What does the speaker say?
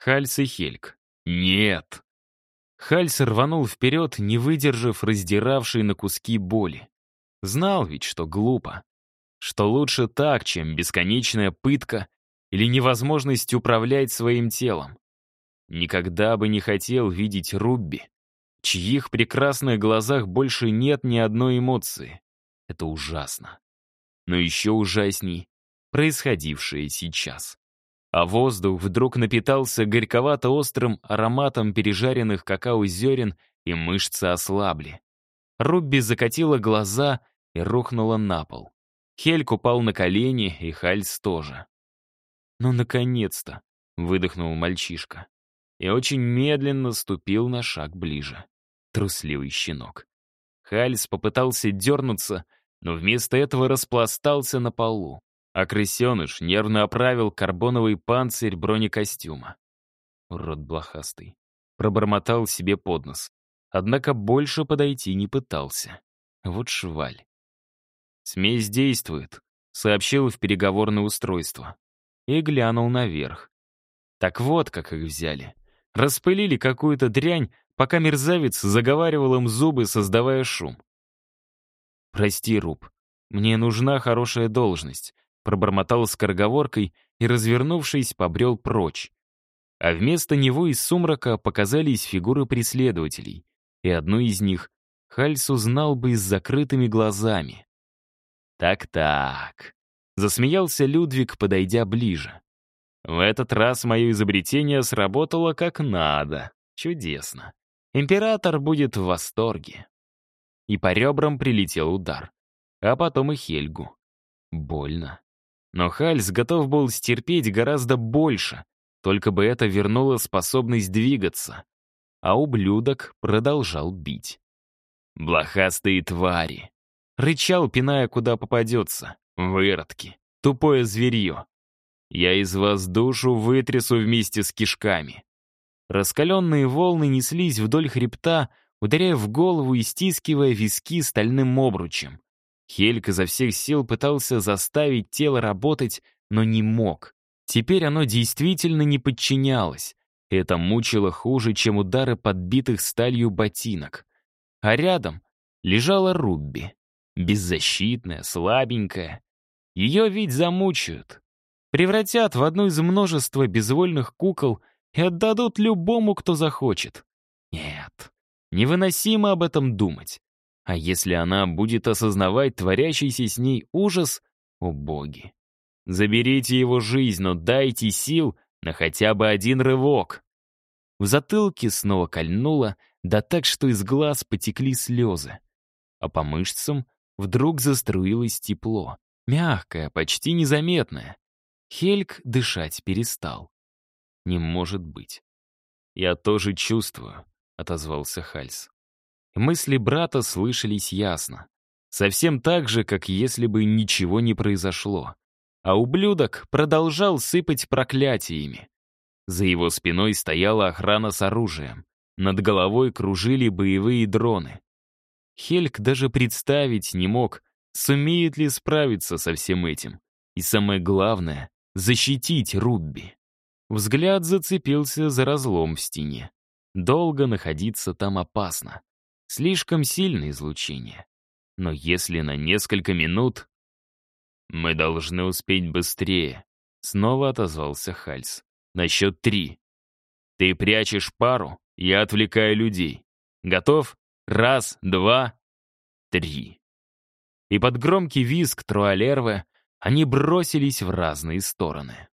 Хальс и Хельк. «Нет!» Хальс рванул вперед, не выдержав раздиравшей на куски боли. Знал ведь, что глупо. Что лучше так, чем бесконечная пытка или невозможность управлять своим телом. Никогда бы не хотел видеть Рубби, чьих прекрасных глазах больше нет ни одной эмоции. Это ужасно. Но еще ужасней происходившее сейчас. А воздух вдруг напитался горьковато-острым ароматом пережаренных какао-зерен, и мышцы ослабли. Рубби закатила глаза и рухнула на пол. Хельк упал на колени, и Хальс тоже. «Ну, наконец-то!» — выдохнул мальчишка. И очень медленно ступил на шаг ближе. Трусливый щенок. Хальс попытался дернуться, но вместо этого распластался на полу а крысеныш нервно оправил карбоновый панцирь бронекостюма. Урод блохастый. Пробормотал себе под нос. Однако больше подойти не пытался. Вот шваль. «Смесь действует», — сообщил в переговорное устройство. И глянул наверх. Так вот, как их взяли. Распылили какую-то дрянь, пока мерзавец заговаривал им зубы, создавая шум. «Прости, Руб, мне нужна хорошая должность пробормотал скороговоркой и, развернувшись, побрел прочь. А вместо него из сумрака показались фигуры преследователей, и одну из них Хальс узнал бы с закрытыми глазами. «Так-так», — засмеялся Людвиг, подойдя ближе. «В этот раз мое изобретение сработало как надо. Чудесно. Император будет в восторге». И по ребрам прилетел удар. А потом и Хельгу. Больно. Но Хальс готов был стерпеть гораздо больше, только бы это вернуло способность двигаться. А ублюдок продолжал бить. «Блохастые твари!» Рычал, пиная, куда попадется. «Выродки! Тупое зверье! Я из вас душу вытрясу вместе с кишками!» Раскаленные волны неслись вдоль хребта, ударяя в голову и стискивая виски стальным обручем. Хельк изо всех сил пытался заставить тело работать, но не мог. Теперь оно действительно не подчинялось. Это мучило хуже, чем удары подбитых сталью ботинок. А рядом лежала Рубби. Беззащитная, слабенькая. Ее ведь замучают. Превратят в одну из множества безвольных кукол и отдадут любому, кто захочет. Нет, невыносимо об этом думать. А если она будет осознавать творящийся с ней ужас, о боги. Заберите его жизнь, но дайте сил на хотя бы один рывок. В затылке снова кольнуло, да так, что из глаз потекли слезы. А по мышцам вдруг заструилось тепло. Мягкое, почти незаметное. Хельк дышать перестал. «Не может быть». «Я тоже чувствую», — отозвался Хальс. Мысли брата слышались ясно. Совсем так же, как если бы ничего не произошло. А ублюдок продолжал сыпать проклятиями. За его спиной стояла охрана с оружием. Над головой кружили боевые дроны. Хельк даже представить не мог, сумеет ли справиться со всем этим. И самое главное — защитить Рубби. Взгляд зацепился за разлом в стене. Долго находиться там опасно. Слишком сильное излучение. Но если на несколько минут... «Мы должны успеть быстрее», — снова отозвался Хальс. «На счет три. Ты прячешь пару, я отвлекаю людей. Готов? Раз, два, три». И под громкий визг Труалервы они бросились в разные стороны.